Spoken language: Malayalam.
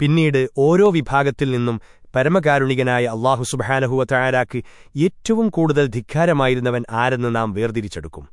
പിന്നീട് ഓരോ വിഭാഗത്തിൽ നിന്നും പരമകാരുണികനായ അള്ളാഹു സുബഹാനഹുവ തയാരാക്ക് ഏറ്റവും കൂടുതൽ ധിക്കാരമായിരുന്നവൻ ആരെന്ന് നാം വേർതിരിച്ചെടുക്കും.